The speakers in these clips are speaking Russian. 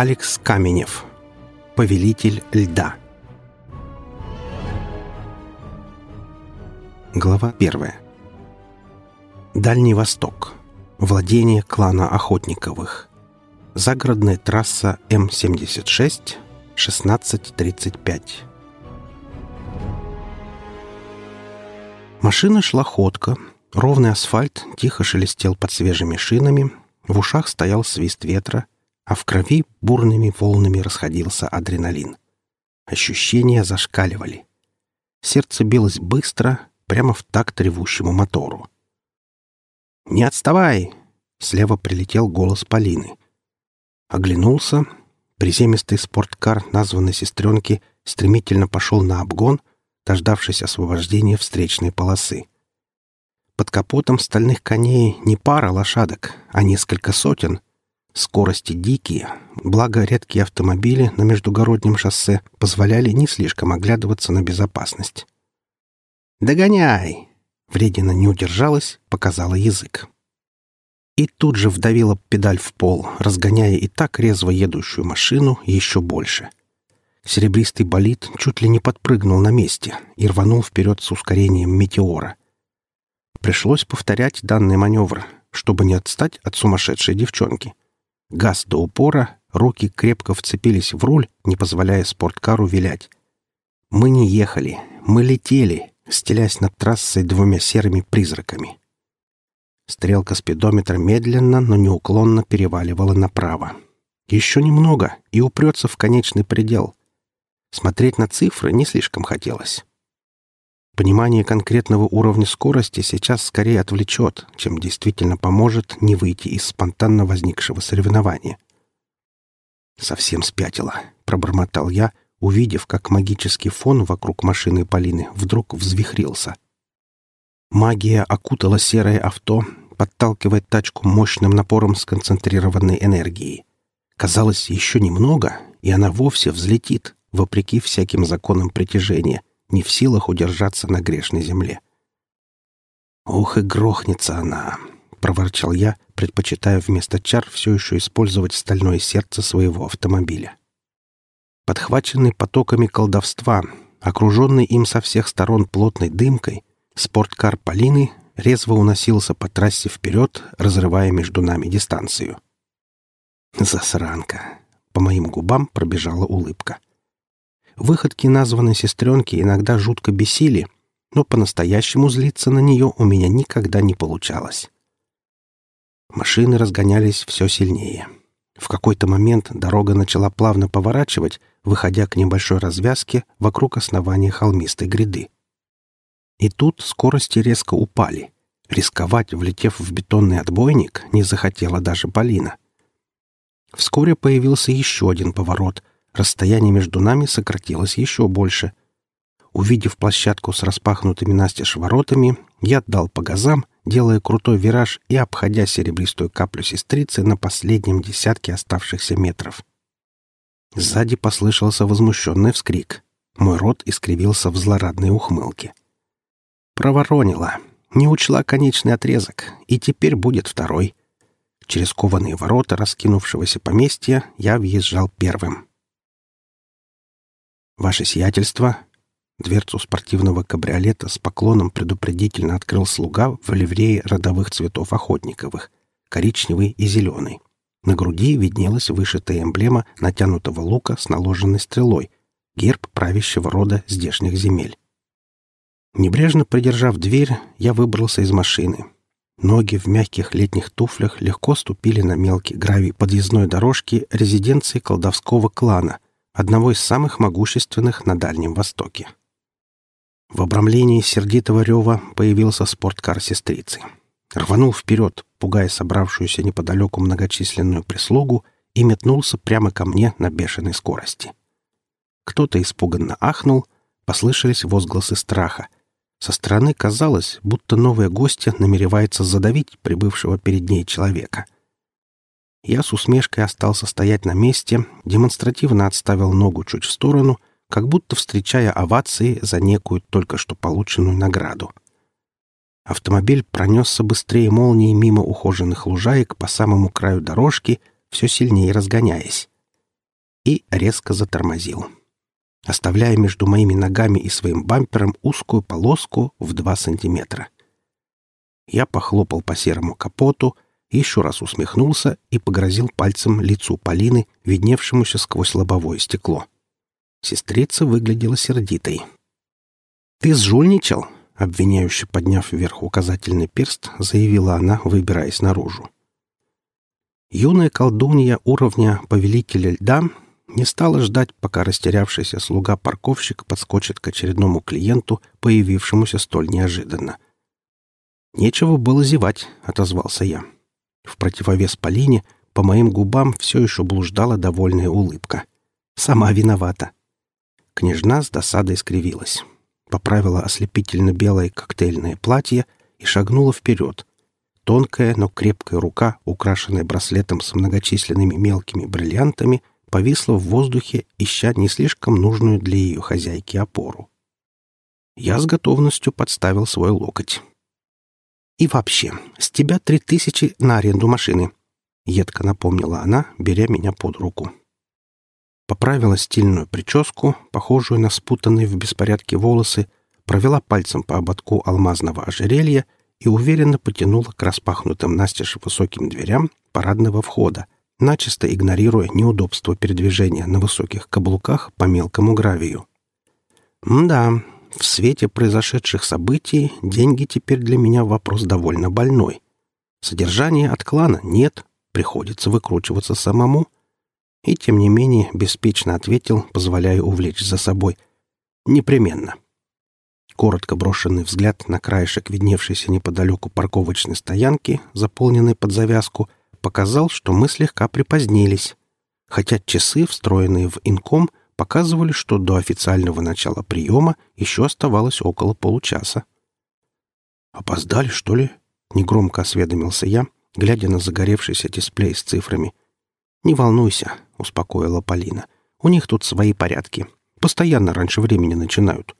Алекс Каменев. Повелитель льда. Глава первая. Дальний Восток. Владение клана Охотниковых. Загородная трасса М-76, 16.35. Машина шла ходко. Ровный асфальт тихо шелестел под свежими шинами. В ушах стоял свист ветра, а в крови бурными волнами расходился адреналин. Ощущения зашкаливали. Сердце билось быстро, прямо в такт ревущему мотору. «Не отставай!» — слева прилетел голос Полины. Оглянулся. Приземистый спорткар названной сестренки стремительно пошел на обгон, дождавшись освобождения встречной полосы. Под капотом стальных коней не пара лошадок, а несколько сотен. Скорости дикие, благо редкие автомобили на междугороднем шоссе позволяли не слишком оглядываться на безопасность. «Догоняй!» Вредина не удержалась, показала язык. И тут же вдавила педаль в пол, разгоняя и так резво едущую машину еще больше. Серебристый болид чуть ли не подпрыгнул на месте и рванул вперед с ускорением метеора. Пришлось повторять данный маневр, чтобы не отстать от сумасшедшей девчонки. Газ до упора, руки крепко вцепились в руль, не позволяя спорткару вилять. Мы не ехали, мы летели, стелясь над трассой двумя серыми призраками. Стрелка спидометра медленно, но неуклонно переваливала направо. Еще немного, и упрется в конечный предел. Смотреть на цифры не слишком хотелось. Понимание конкретного уровня скорости сейчас скорее отвлечет, чем действительно поможет не выйти из спонтанно возникшего соревнования. «Совсем спятила», — пробормотал я, увидев, как магический фон вокруг машины Полины вдруг взвихрился. Магия окутала серое авто, подталкивая тачку мощным напором сконцентрированной энергии. Казалось, еще немного, и она вовсе взлетит, вопреки всяким законам притяжения, не в силах удержаться на грешной земле. «Ох и грохнется она!» — проворчал я, предпочитая вместо чар все еще использовать стальное сердце своего автомобиля. Подхваченный потоками колдовства, окруженный им со всех сторон плотной дымкой, спорткар Полины резво уносился по трассе вперед, разрывая между нами дистанцию. «Засранка!» — по моим губам пробежала улыбка. Выходки названной сестренки иногда жутко бесили, но по-настоящему злиться на нее у меня никогда не получалось. Машины разгонялись все сильнее. В какой-то момент дорога начала плавно поворачивать, выходя к небольшой развязке вокруг основания холмистой гряды. И тут скорости резко упали. Рисковать, влетев в бетонный отбойник, не захотела даже Полина. Вскоре появился еще один поворот, Расстояние между нами сократилось еще больше. Увидев площадку с распахнутыми настежь воротами, я отдал по газам, делая крутой вираж и обходя серебристую каплю сестрицы на последнем десятке оставшихся метров. Сзади послышался возмущенный вскрик. Мой рот искривился в злорадной ухмылке. Проворонила. Не учла конечный отрезок, и теперь будет второй. Через кованые ворота раскинувшегося поместья я въезжал первым. «Ваше сиятельство!» Дверцу спортивного кабриолета с поклоном предупредительно открыл слуга в ливрее родовых цветов охотниковых — коричневый и зеленый. На груди виднелась вышитая эмблема натянутого лука с наложенной стрелой — герб правящего рода здешних земель. Небрежно придержав дверь, я выбрался из машины. Ноги в мягких летних туфлях легко ступили на мелкий гравий подъездной дорожки резиденции колдовского клана — одного из самых могущественных на Дальнем Востоке. В обрамлении сердитого рева появился спорткар сестрицы. Рванул вперед, пугая собравшуюся неподалеку многочисленную прислугу, и метнулся прямо ко мне на бешеной скорости. Кто-то испуганно ахнул, послышались возгласы страха. Со стороны казалось, будто новая гостья намеревается задавить прибывшего перед ней человека — я с усмешкой остался стоять на месте, демонстративно отставил ногу чуть в сторону, как будто встречая овации за некую только что полученную награду. Автомобиль пронесся быстрее молнии мимо ухоженных лужаек по самому краю дорожки, все сильнее разгоняясь. и резко затормозил, оставляя между моими ногами и своим бампером узкую полоску в два сантиметра. Я похлопал по серому капоту, еще раз усмехнулся и погрозил пальцем лицу Полины, видневшемуся сквозь лобовое стекло. Сестрица выглядела сердитой. «Ты сжульничал?» — обвиняюще подняв вверх указательный перст, заявила она, выбираясь наружу. Юная колдунья уровня повелителя льда не стала ждать, пока растерявшийся слуга-парковщик подскочит к очередному клиенту, появившемуся столь неожиданно. «Нечего было зевать», — отозвался я. В противовес Полине по моим губам все еще блуждала довольная улыбка. «Сама виновата». Княжна с досадой скривилась. Поправила ослепительно белое коктейльное платье и шагнула вперед, Тонкая, но крепкая рука, украшенная браслетом с многочисленными мелкими бриллиантами, повисла в воздухе, ища не слишком нужную для ее хозяйки опору. Я с готовностью подставил свой локоть. «И вообще, с тебя три тысячи на аренду машины», — едко напомнила она, беря меня под руку. Поправила стильную прическу, похожую на спутанные в беспорядке волосы, провела пальцем по ободку алмазного ожерелья — и уверенно потянула к распахнутым настежь высоким дверям парадного входа, начисто игнорируя неудобство передвижения на высоких каблуках по мелкому гравию. да, в свете произошедших событий деньги теперь для меня вопрос довольно больной. Содержания от клана нет, приходится выкручиваться самому. И, тем не менее, беспечно ответил, позволяя увлечь за собой. Непременно. — коротко брошенный взгляд на краешек видневшейся неподалеку парковочной стоянки, заполненной под завязку, показал, что мы слегка припозднились, хотя часы, встроенные в инком, показывали, что до официального начала приема еще оставалось около получаса. «Опоздали, что ли?» — негромко осведомился я, глядя на загоревшийся дисплей с цифрами. «Не волнуйся», — успокоила Полина. «У них тут свои порядки. Постоянно раньше времени начинают.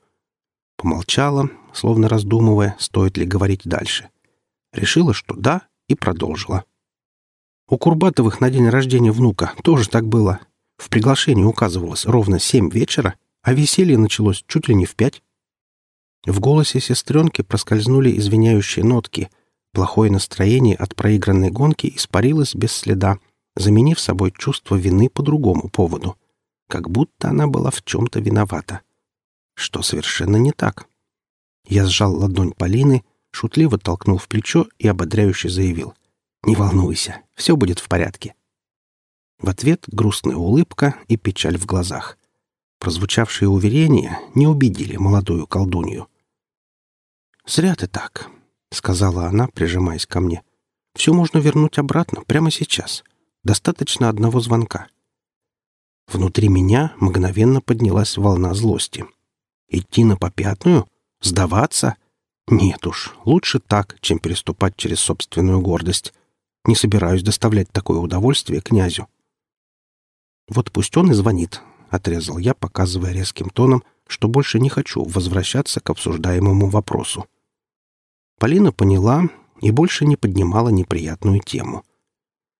Помолчала, словно раздумывая, стоит ли говорить дальше. Решила, что да, и продолжила. У Курбатовых на день рождения внука тоже так было. В приглашении указывалось ровно семь вечера, а веселье началось чуть ли не в пять. В голосе сестренки проскользнули извиняющие нотки. Плохое настроение от проигранной гонки испарилось без следа, заменив собой чувство вины по другому поводу. Как будто она была в чем-то виновата что совершенно не так. Я сжал ладонь Полины, шутливо толкнул в плечо и ободряюще заявил. «Не волнуйся, все будет в порядке». В ответ грустная улыбка и печаль в глазах. Прозвучавшие уверения не убедили молодую колдунью. «Зря ты так», — сказала она, прижимаясь ко мне. «Все можно вернуть обратно прямо сейчас. Достаточно одного звонка». Внутри меня мгновенно поднялась волна злости — Идти на попятную? Сдаваться? Нет уж, лучше так, чем переступать через собственную гордость. Не собираюсь доставлять такое удовольствие князю. Вот пусть он и звонит, — отрезал я, показывая резким тоном, что больше не хочу возвращаться к обсуждаемому вопросу. Полина поняла и больше не поднимала неприятную тему.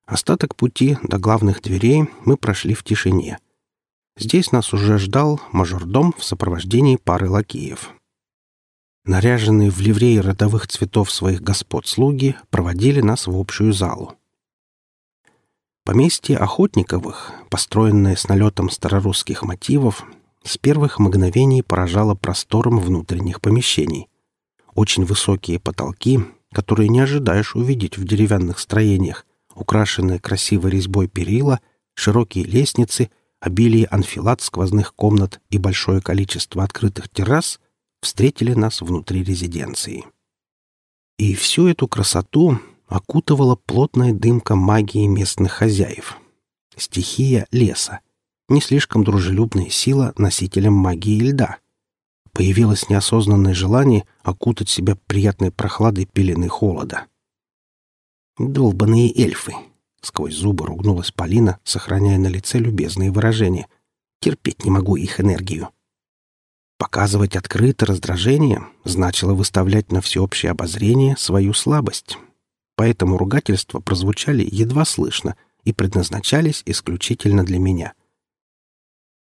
Остаток пути до главных дверей мы прошли в тишине — Здесь нас уже ждал мажордом в сопровождении пары лакеев. Наряженные в ливреи родовых цветов своих господ слуги проводили нас в общую залу. Поместье Охотниковых, построенное с налетом старорусских мотивов, с первых мгновений поражало простором внутренних помещений. Очень высокие потолки, которые не ожидаешь увидеть в деревянных строениях, украшенные красивой резьбой перила, широкие лестницы обилие анфилат сквозных комнат и большое количество открытых террас встретили нас внутри резиденции. И всю эту красоту окутывала плотная дымка магии местных хозяев. Стихия леса. Не слишком дружелюбная сила носителям магии льда. Появилось неосознанное желание окутать себя приятной прохладой пелены холода. Долбаные эльфы, Сквозь зубы ругнулась Полина, сохраняя на лице любезные выражения. Терпеть не могу их энергию. Показывать открыто раздражение значило выставлять на всеобщее обозрение свою слабость. Поэтому ругательства прозвучали едва слышно и предназначались исключительно для меня.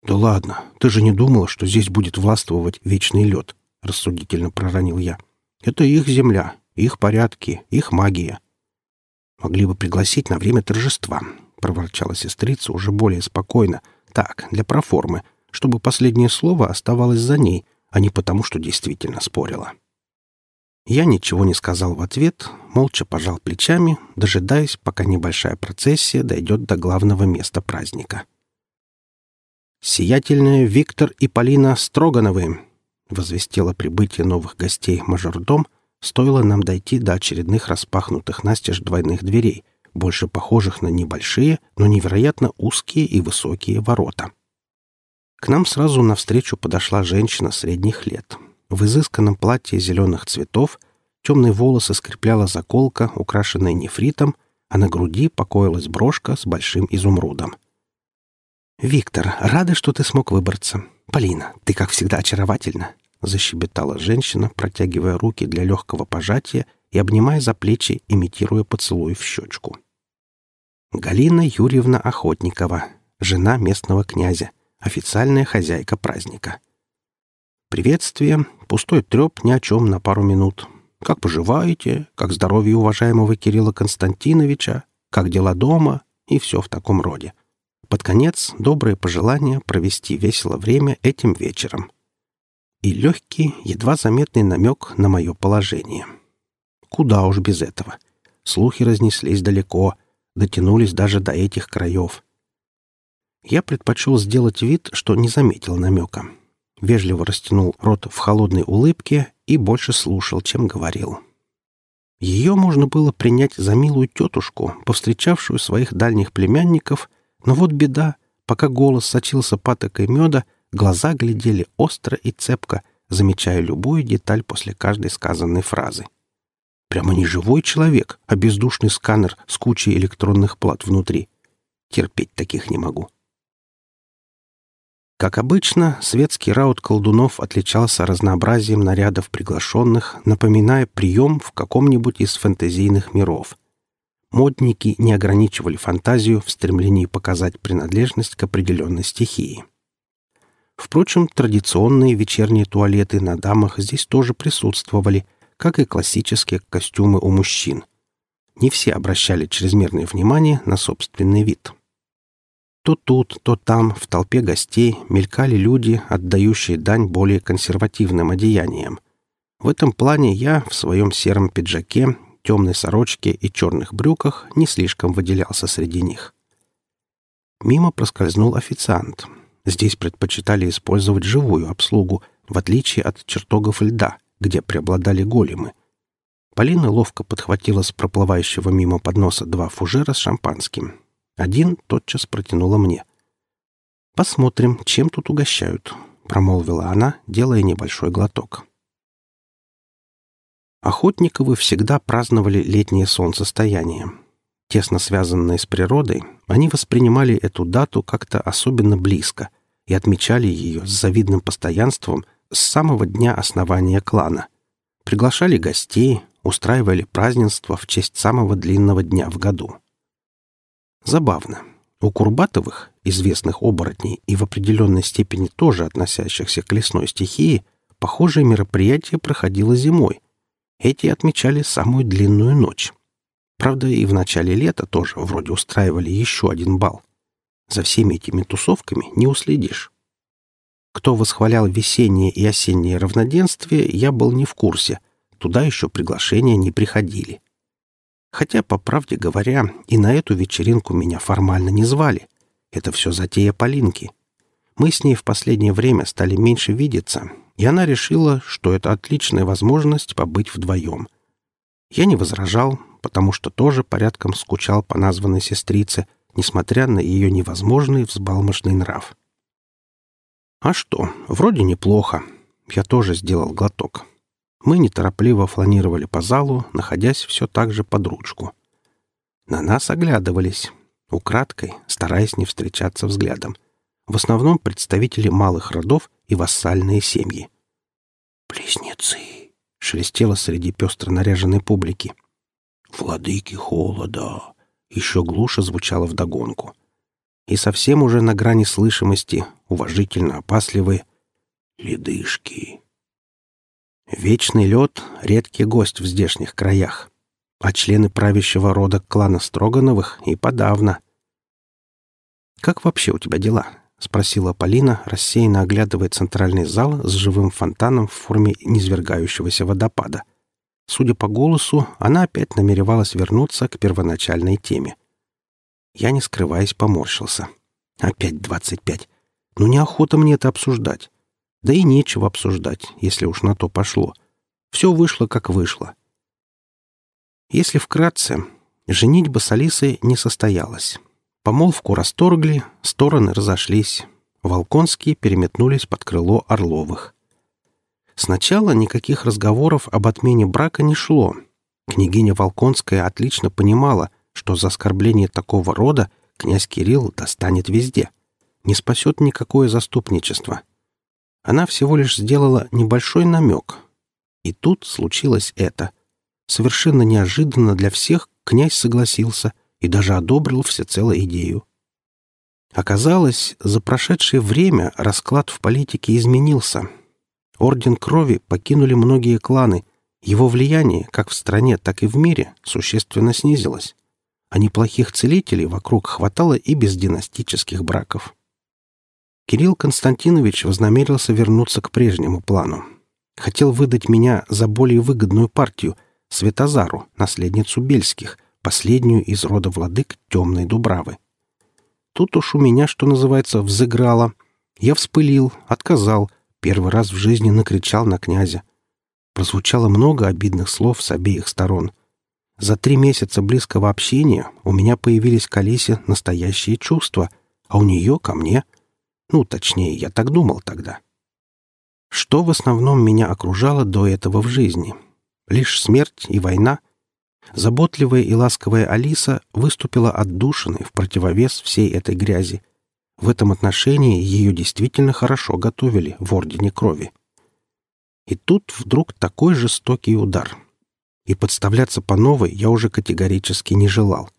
«Да ладно, ты же не думала, что здесь будет властвовать вечный лед?» — рассудительно проронил я. «Это их земля, их порядки, их магия». «Могли бы пригласить на время торжества», — проворчала сестрица уже более спокойно. «Так, для проформы, чтобы последнее слово оставалось за ней, а не потому, что действительно спорила». Я ничего не сказал в ответ, молча пожал плечами, дожидаясь, пока небольшая процессия дойдет до главного места праздника. «Сиятельные Виктор и Полина Строгановы!» — возвестило прибытие новых гостей мажордом, стоило нам дойти до очередных распахнутых настежь двойных дверей, больше похожих на небольшие, но невероятно узкие и высокие ворота. К нам сразу навстречу подошла женщина средних лет. В изысканном платье зеленых цветов темные волосы скрепляла заколка, украшенная нефритом, а на груди покоилась брошка с большим изумрудом. «Виктор, рада, что ты смог выбраться. Полина, ты, как всегда, очаровательна», — защебетала женщина, протягивая руки для легкого пожатия и обнимая за плечи, имитируя поцелуй в щечку. Галина Юрьевна Охотникова, жена местного князя, официальная хозяйка праздника. Приветствие, пустой треп ни о чем на пару минут. Как поживаете? Как здоровье уважаемого Кирилла Константиновича? Как дела дома? И все в таком роде. Под конец доброе пожелание провести весело время этим вечером. И легкий, едва заметный намек на мое положение. Куда уж без этого. Слухи разнеслись далеко, дотянулись даже до этих краев. Я предпочел сделать вид, что не заметил намека. Вежливо растянул рот в холодной улыбке и больше слушал, чем говорил. Ее можно было принять за милую тетушку, повстречавшую своих дальних племянников — но вот беда. Пока голос сочился патокой меда, глаза глядели остро и цепко, замечая любую деталь после каждой сказанной фразы. Прямо не живой человек, а бездушный сканер с кучей электронных плат внутри. Терпеть таких не могу. Как обычно, светский раут колдунов отличался разнообразием нарядов приглашенных, напоминая прием в каком-нибудь из фэнтезийных миров модники не ограничивали фантазию в стремлении показать принадлежность к определенной стихии. Впрочем, традиционные вечерние туалеты на дамах здесь тоже присутствовали, как и классические костюмы у мужчин. Не все обращали чрезмерное внимание на собственный вид. То тут, то там, в толпе гостей, мелькали люди, отдающие дань более консервативным одеяниям. В этом плане я в своем сером пиджаке темной сорочке и черных брюках не слишком выделялся среди них. Мимо проскользнул официант. Здесь предпочитали использовать живую обслугу, в отличие от чертогов льда, где преобладали големы. Полина ловко подхватила с проплывающего мимо подноса два фужера с шампанским. Один тотчас протянула мне. «Посмотрим, чем тут угощают», — промолвила она, делая небольшой глоток. Охотниковы всегда праздновали летнее солнцестояние. Тесно связанные с природой, они воспринимали эту дату как-то особенно близко и отмечали ее с завидным постоянством с самого дня основания клана. Приглашали гостей, устраивали празднества в честь самого длинного дня в году. Забавно. У Курбатовых, известных оборотней и в определенной степени тоже относящихся к лесной стихии, похожее мероприятие проходило зимой — эти отмечали самую длинную ночь. Правда, и в начале лета тоже вроде устраивали еще один бал. За всеми этими тусовками не уследишь. Кто восхвалял весеннее и осеннее равноденствие, я был не в курсе. Туда еще приглашения не приходили. Хотя, по правде говоря, и на эту вечеринку меня формально не звали. Это все затея Полинки. Мы с ней в последнее время стали меньше видеться, и она решила, что это отличная возможность побыть вдвоем. Я не возражал, потому что тоже порядком скучал по названной сестрице, несмотря на ее невозможный взбалмошный нрав. А что, вроде неплохо. Я тоже сделал глоток. Мы неторопливо фланировали по залу, находясь все так же под ручку. На нас оглядывались, украдкой, стараясь не встречаться взглядом в основном представители малых родов и вассальные семьи. «Близнецы!» — шелестело среди пестро наряженной публики. «Владыки холода!» — еще глуше звучало вдогонку. и совсем уже на грани слышимости, уважительно опасливые «Ледышки». Вечный лед — редкий гость в здешних краях, а члены правящего рода клана Строгановых и подавно. «Как вообще у тебя дела?» — спросила Полина, рассеянно оглядывая центральный зал с живым фонтаном в форме низвергающегося водопада. Судя по голосу, она опять намеревалась вернуться к первоначальной теме. Я, не скрываясь, поморщился. Опять двадцать пять. Ну, неохота мне это обсуждать. Да и нечего обсуждать, если уж на то пошло. Все вышло, как вышло. Если вкратце, женитьба с Алисой не состоялась. Помолвку расторгли, стороны разошлись. Волконские переметнулись под крыло Орловых. Сначала никаких разговоров об отмене брака не шло. Княгиня Волконская отлично понимала, что за оскорбление такого рода князь Кирилл достанет везде. Не спасет никакое заступничество. Она всего лишь сделала небольшой намек. И тут случилось это. Совершенно неожиданно для всех князь согласился и даже одобрил всецело идею. Оказалось, за прошедшее время расклад в политике изменился. Орден Крови покинули многие кланы. Его влияние, как в стране, так и в мире, существенно снизилось а неплохих целителей вокруг хватало и без династических браков. Кирилл Константинович вознамерился вернуться к прежнему плану. Хотел выдать меня за более выгодную партию — Светозару, наследницу Бельских, последнюю из рода владык Темной Дубравы. Тут уж у меня, что называется, взыграло. Я вспылил, отказал, первый раз в жизни накричал на князя. Прозвучало много обидных слов с обеих сторон — за три месяца близкого общения у меня появились к Алисе настоящие чувства, а у нее ко мне. Ну, точнее, я так думал тогда. Что в основном меня окружало до этого в жизни? Лишь смерть и война. Заботливая и ласковая Алиса выступила отдушиной в противовес всей этой грязи. В этом отношении ее действительно хорошо готовили в Ордене Крови. И тут вдруг такой жестокий удар — и подставляться по новой я уже категорически не желал.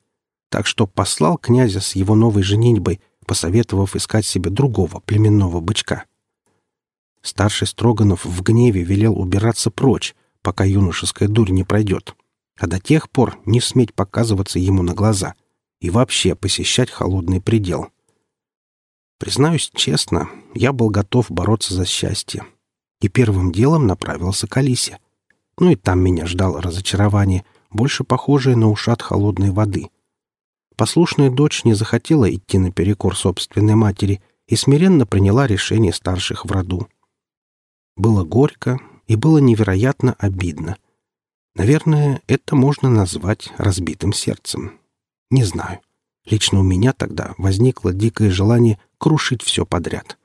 Так что послал князя с его новой женитьбой, посоветовав искать себе другого племенного бычка. Старший Строганов в гневе велел убираться прочь, пока юношеская дурь не пройдет, а до тех пор не сметь показываться ему на глаза и вообще посещать холодный предел. Признаюсь честно, я был готов бороться за счастье и первым делом направился к Алисе. Ну и там меня ждало разочарование, больше похожее на ушат холодной воды. Послушная дочь не захотела идти наперекор собственной матери и смиренно приняла решение старших в роду. Было горько и было невероятно обидно. Наверное, это можно назвать разбитым сердцем. Не знаю. Лично у меня тогда возникло дикое желание крушить все подряд.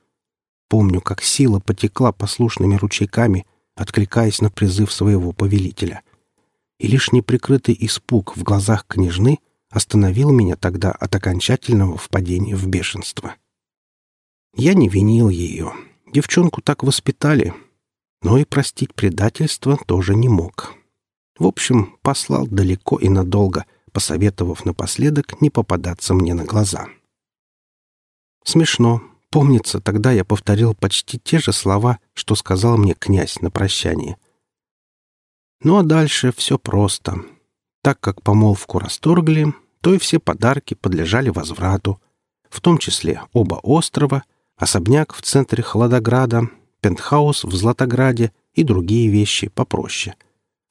Помню, как сила потекла послушными ручейками — откликаясь на призыв своего повелителя. И лишь неприкрытый испуг в глазах княжны остановил меня тогда от окончательного впадения в бешенство. Я не винил ее. Девчонку так воспитали. Но и простить предательство тоже не мог. В общем, послал далеко и надолго, посоветовав напоследок не попадаться мне на глаза. Смешно, Помнится, тогда я повторил почти те же слова, что сказал мне князь на прощание. Ну а дальше все просто. Так как помолвку расторгли, то и все подарки подлежали возврату, в том числе оба острова, особняк в центре Холодограда, пентхаус в Златограде и другие вещи попроще.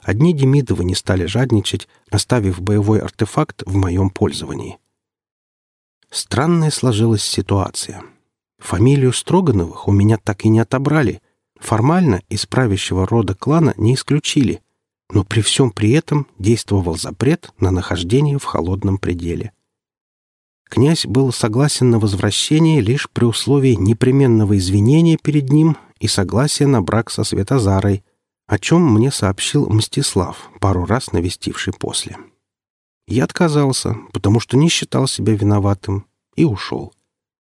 Одни Демидовы не стали жадничать, оставив боевой артефакт в моем пользовании. Странная сложилась ситуация — Фамилию Строгановых у меня так и не отобрали. Формально из правящего рода клана не исключили. Но при всем при этом действовал запрет на нахождение в холодном пределе. Князь был согласен на возвращение лишь при условии непременного извинения перед ним и согласия на брак со Светозарой, о чем мне сообщил Мстислав, пару раз навестивший после. Я отказался, потому что не считал себя виноватым, и ушел.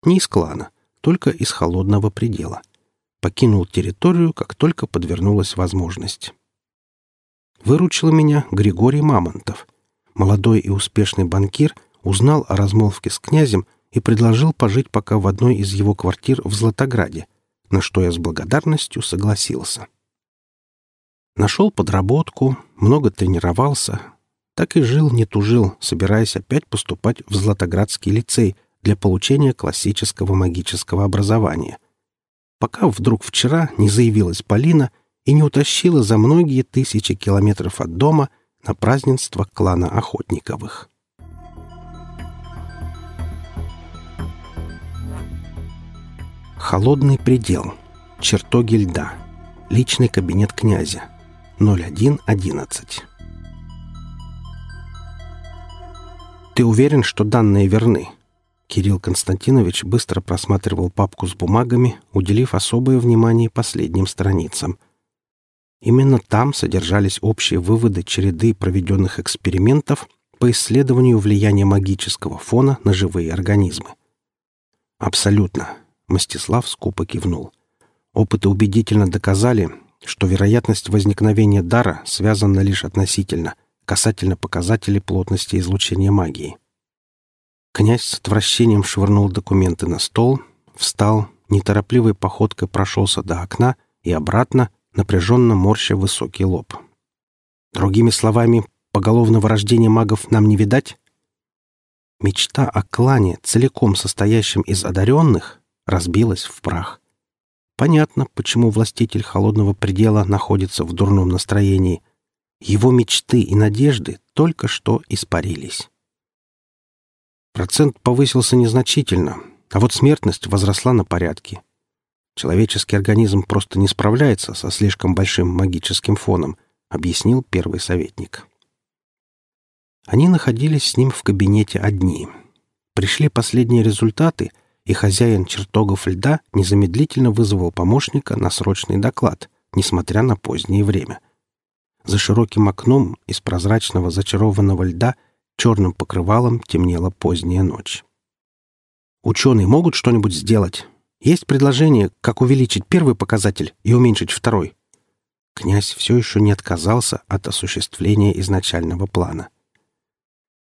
Не из клана, только из холодного предела. Покинул территорию, как только подвернулась возможность. Выручил меня Григорий Мамонтов. Молодой и успешный банкир узнал о размолвке с князем и предложил пожить пока в одной из его квартир в Златограде, на что я с благодарностью согласился. Нашел подработку, много тренировался, так и жил, не тужил, собираясь опять поступать в Златоградский лицей для получения классического магического образования. Пока вдруг вчера не заявилась Полина и не утащила за многие тысячи километров от дома на празднество клана Охотниковых. Холодный предел. Чертоги льда. Личный кабинет князя. 01.11. «Ты уверен, что данные верны?» Кирилл Константинович быстро просматривал папку с бумагами, уделив особое внимание последним страницам. Именно там содержались общие выводы череды проведенных экспериментов по исследованию влияния магического фона на живые организмы. «Абсолютно», — Мстислав скупо кивнул. «Опыты убедительно доказали, что вероятность возникновения дара связана лишь относительно, касательно показателей плотности излучения магии. Князь с отвращением швырнул документы на стол, встал, неторопливой походкой прошелся до окна и обратно, напряженно морща высокий лоб. Другими словами, поголовного рождения магов нам не видать? Мечта о клане, целиком состоящем из одаренных, разбилась в прах. Понятно, почему властитель холодного предела находится в дурном настроении. Его мечты и надежды только что испарились. Процент повысился незначительно, а вот смертность возросла на порядке. Человеческий организм просто не справляется со слишком большим магическим фоном, объяснил первый советник. Они находились с ним в кабинете одни. Пришли последние результаты — и хозяин чертогов льда незамедлительно вызвал помощника на срочный доклад, несмотря на позднее время. За широким окном из прозрачного зачарованного льда черным покрывалом темнела поздняя ночь. «Ученые могут что-нибудь сделать? Есть предложение, как увеличить первый показатель и уменьшить второй?» Князь все еще не отказался от осуществления изначального плана.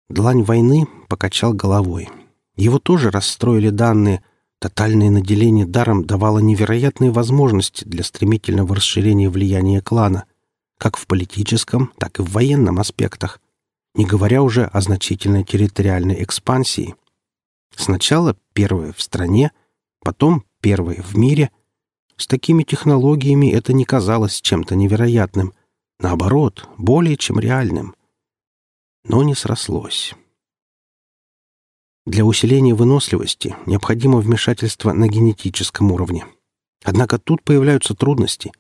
Длань войны покачал головой — его тоже расстроили данные. Тотальное наделение даром давало невероятные возможности для стремительного расширения влияния клана, как в политическом, так и в военном аспектах, не говоря уже о значительной территориальной экспансии. Сначала первое в стране, потом первое в мире. С такими технологиями это не казалось чем-то невероятным. Наоборот, более чем реальным. Но не срослось. Для усиления выносливости необходимо вмешательство на генетическом уровне. Однако тут появляются трудности.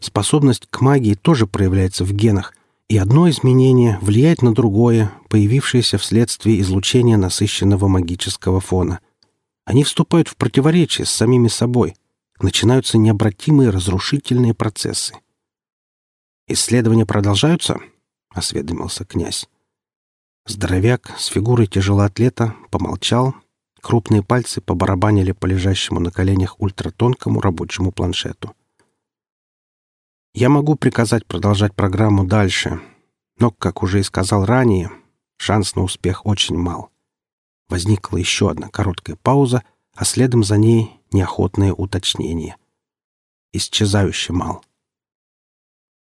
Способность к магии тоже проявляется в генах, и одно изменение влияет на другое, появившееся вследствие излучения насыщенного магического фона. Они вступают в противоречие с самими собой. Начинаются необратимые разрушительные процессы. «Исследования продолжаются?» — осведомился князь. Здоровяк с фигурой тяжелоатлета помолчал, крупные пальцы побарабанили по лежащему на коленях ультратонкому рабочему планшету. Я могу приказать продолжать программу дальше, но, как уже и сказал ранее, шанс на успех очень мал. Возникла еще одна короткая пауза, а следом за ней неохотное уточнение. Исчезающе мал.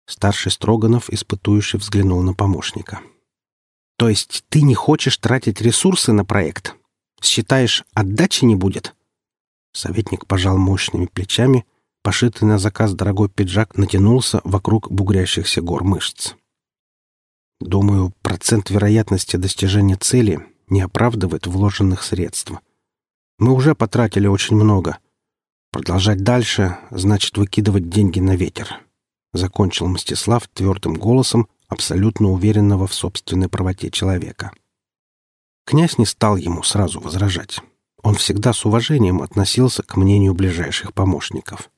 Старший Строганов испытующе взглянул на помощника. — то есть ты не хочешь тратить ресурсы на проект? Считаешь, отдачи не будет?» Советник пожал мощными плечами, пошитый на заказ дорогой пиджак натянулся вокруг бугрящихся гор мышц. «Думаю, процент вероятности достижения цели не оправдывает вложенных средств. Мы уже потратили очень много. Продолжать дальше значит выкидывать деньги на ветер», — закончил Мстислав твердым голосом, абсолютно уверенного в собственной правоте человека. Князь не стал ему сразу возражать. Он всегда с уважением относился к мнению ближайших помощников.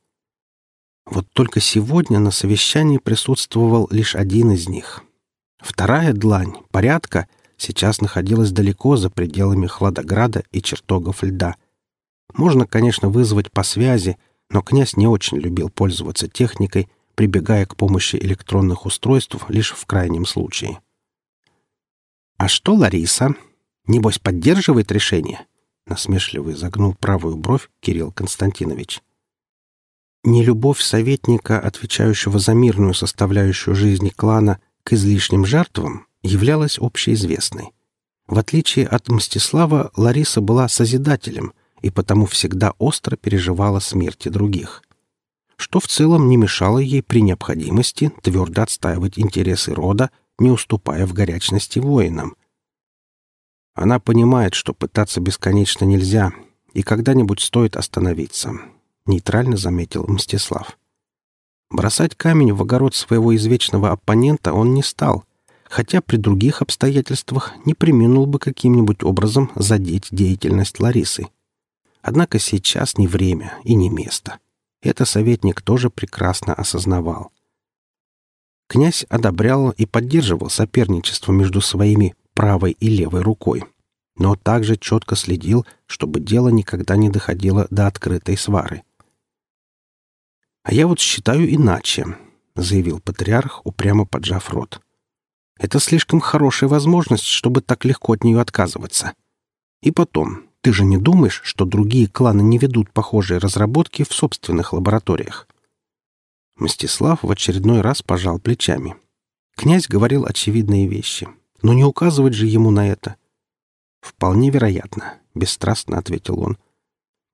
Вот только сегодня на совещании присутствовал лишь один из них. Вторая длань, порядка, сейчас находилась далеко за пределами Хладограда и чертогов льда. Можно, конечно, вызвать по связи, но князь не очень любил пользоваться техникой прибегая к помощи электронных устройств лишь в крайнем случае. «А что Лариса? Небось, поддерживает решение?» — насмешливо изогнул правую бровь Кирилл Константинович. Нелюбовь советника, отвечающего за мирную составляющую жизни клана, к излишним жертвам являлась общеизвестной. В отличие от Мстислава, Лариса была созидателем и потому всегда остро переживала смерти других, что в целом не мешало ей при необходимости твердо отстаивать интересы рода, не уступая в горячности воинам. Она понимает, что пытаться бесконечно нельзя, и когда-нибудь стоит остановиться, — нейтрально заметил Мстислав. Бросать камень в огород своего извечного оппонента он не стал, хотя при других обстоятельствах не приминул бы каким-нибудь образом задеть деятельность Ларисы. Однако сейчас не время и не место. Это советник тоже прекрасно осознавал. Князь одобрял и поддерживал соперничество между своими правой и левой рукой, но также четко следил, чтобы дело никогда не доходило до открытой свары. «А я вот считаю иначе», — заявил патриарх, упрямо поджав рот. «Это слишком хорошая возможность, чтобы так легко от нее отказываться. И потом, ты же не думаешь, что другие кланы не ведут похожие разработки в собственных лабораториях?» Мстислав в очередной раз пожал плечами. Князь говорил очевидные вещи, но не указывать же ему на это. «Вполне вероятно», — бесстрастно ответил он.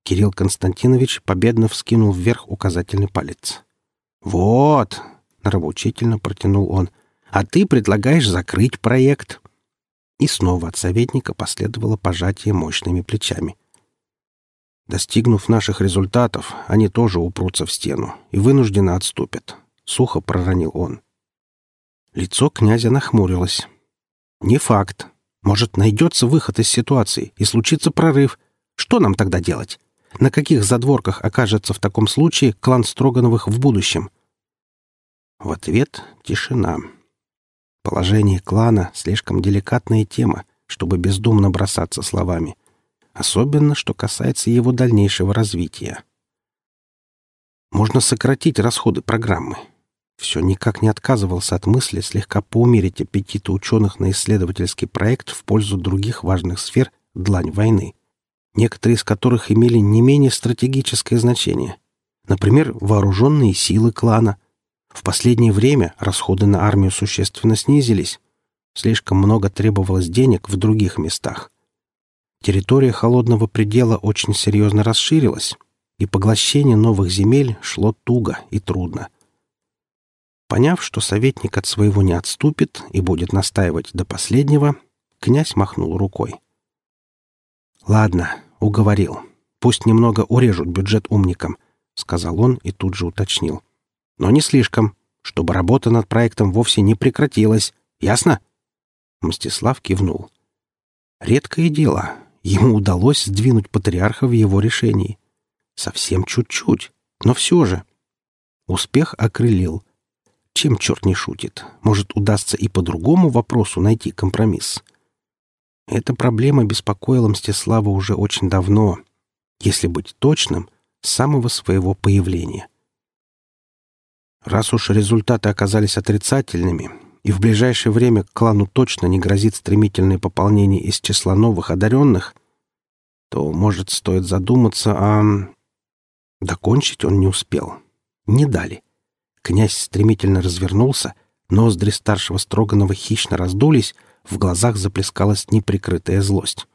Кирилл Константинович победно вскинул вверх указательный палец. «Вот!» — нравоучительно протянул он. «А ты предлагаешь закрыть проект?» И снова от советника последовало пожатие мощными плечами. Достигнув наших результатов, они тоже упрутся в стену и вынужденно отступят. Сухо проронил он. Лицо князя нахмурилось. «Не факт. Может, найдется выход из ситуации и случится прорыв. Что нам тогда делать? На каких задворках окажется в таком случае клан Строгановых в будущем? В ответ — тишина. Положение клана — слишком деликатная тема, чтобы бездумно бросаться словами. Особенно, что касается его дальнейшего развития. Можно сократить расходы программы. Все никак не отказывался от мысли слегка поумерить аппетиты ученых на исследовательский проект в пользу других важных сфер «Длань войны» некоторые из которых имели не менее стратегическое значение. Например, вооруженные силы клана. В последнее время расходы на армию существенно снизились. Слишком много требовалось денег в других местах. Территория холодного предела очень серьезно расширилась, и поглощение новых земель шло туго и трудно. Поняв, что советник от своего не отступит и будет настаивать до последнего, князь махнул рукой. «Ладно, уговорил. Пусть немного урежут бюджет умникам», — сказал он и тут же уточнил. «Но не слишком, чтобы работа над проектом вовсе не прекратилась. Ясно?» Мстислав кивнул. Редкое дело. Ему удалось сдвинуть патриарха в его решении. Совсем чуть-чуть, но все же. Успех окрылил. Чем черт не шутит? Может, удастся и по другому вопросу найти компромисс? Эта проблема беспокоила Мстислава уже очень давно, если быть точным, с самого своего появления. Раз уж результаты оказались отрицательными, и в ближайшее время клану точно не грозит стремительное пополнение из числа новых одаренных, то, может, стоит задуматься о... Докончить он не успел. Не дали. Князь стремительно развернулся, ноздри старшего Строганова хищно раздулись, в глазах заплескалась неприкрытая злость.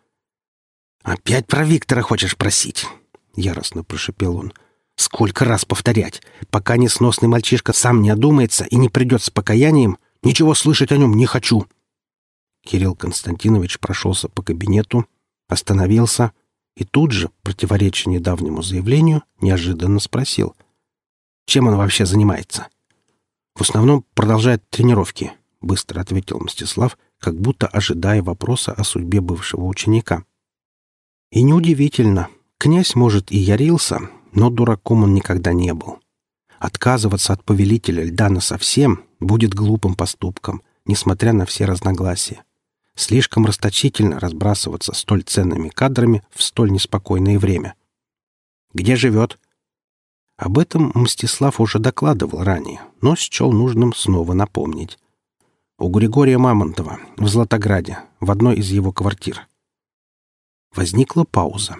«Опять про Виктора хочешь просить?» — яростно прошепел он. «Сколько раз повторять? Пока несносный мальчишка сам не одумается и не придет с покаянием, ничего слышать о нем не хочу!» Кирилл Константинович прошелся по кабинету, остановился и тут же, противоречия недавнему заявлению, неожиданно спросил. «Чем он вообще занимается?» «В основном продолжает тренировки», — быстро ответил Мстислав, как будто ожидая вопроса о судьбе бывшего ученика. И неудивительно, князь, может, и ярился, но дураком он никогда не был. Отказываться от повелителя Льдана совсем будет глупым поступком, несмотря на все разногласия. Слишком расточительно разбрасываться столь ценными кадрами в столь неспокойное время. Где живет? Об этом Мстислав уже докладывал ранее, но счел нужным снова напомнить у Григория Мамонтова в Златограде, в одной из его квартир. Возникла пауза.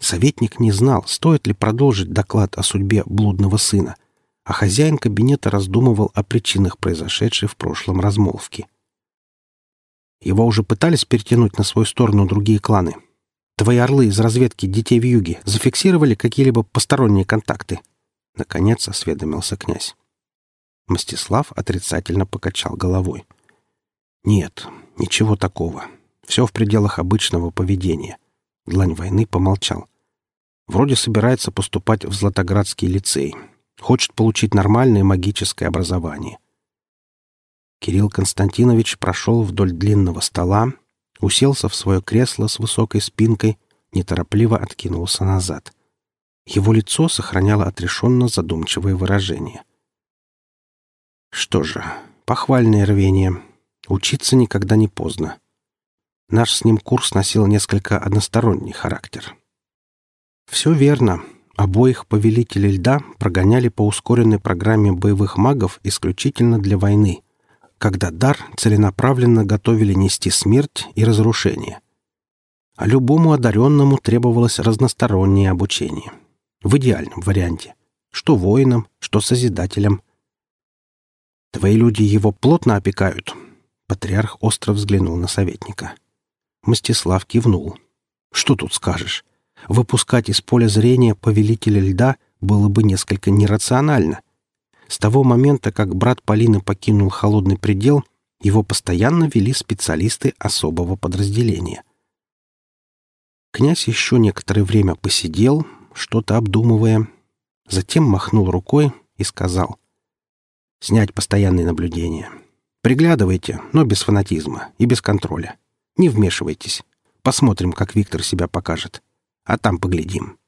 Советник не знал, стоит ли продолжить доклад о судьбе блудного сына, а хозяин кабинета раздумывал о причинах произошедшей в прошлом размолвки. Его уже пытались перетянуть на свою сторону другие кланы. Твои орлы из разведки детей в юге зафиксировали какие-либо посторонние контакты? Наконец осведомился князь. Мстислав отрицательно покачал головой. «Нет, ничего такого. Все в пределах обычного поведения». Длань войны помолчал. Вроде собирается поступать в Златоградский лицей. Хочет получить нормальное магическое образование. Кирилл Константинович прошел вдоль длинного стола, уселся в свое кресло с высокой спинкой, неторопливо откинулся назад. Его лицо сохраняло отрешенно задумчивое выражение. Что же, похвальное рвение. Учиться никогда не поздно. Наш с ним курс носил несколько односторонний характер. Все верно. Обоих повелителей льда прогоняли по ускоренной программе боевых магов исключительно для войны, когда дар целенаправленно готовили нести смерть и разрушение. А любому одаренному требовалось разностороннее обучение. В идеальном варианте. Что воинам, что созидателям. Твои люди его плотно опекают. Патриарх остро взглянул на советника. Мстислав кивнул. Что тут скажешь? Выпускать из поля зрения повелителя льда было бы несколько нерационально. С того момента, как брат Полины покинул холодный предел, его постоянно вели специалисты особого подразделения. Князь еще некоторое время посидел, что-то обдумывая, затем махнул рукой и сказал «Снять постоянные наблюдения. Приглядывайте, но без фанатизма и без контроля. Не вмешивайтесь. Посмотрим, как Виктор себя покажет. А там поглядим».